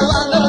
I know.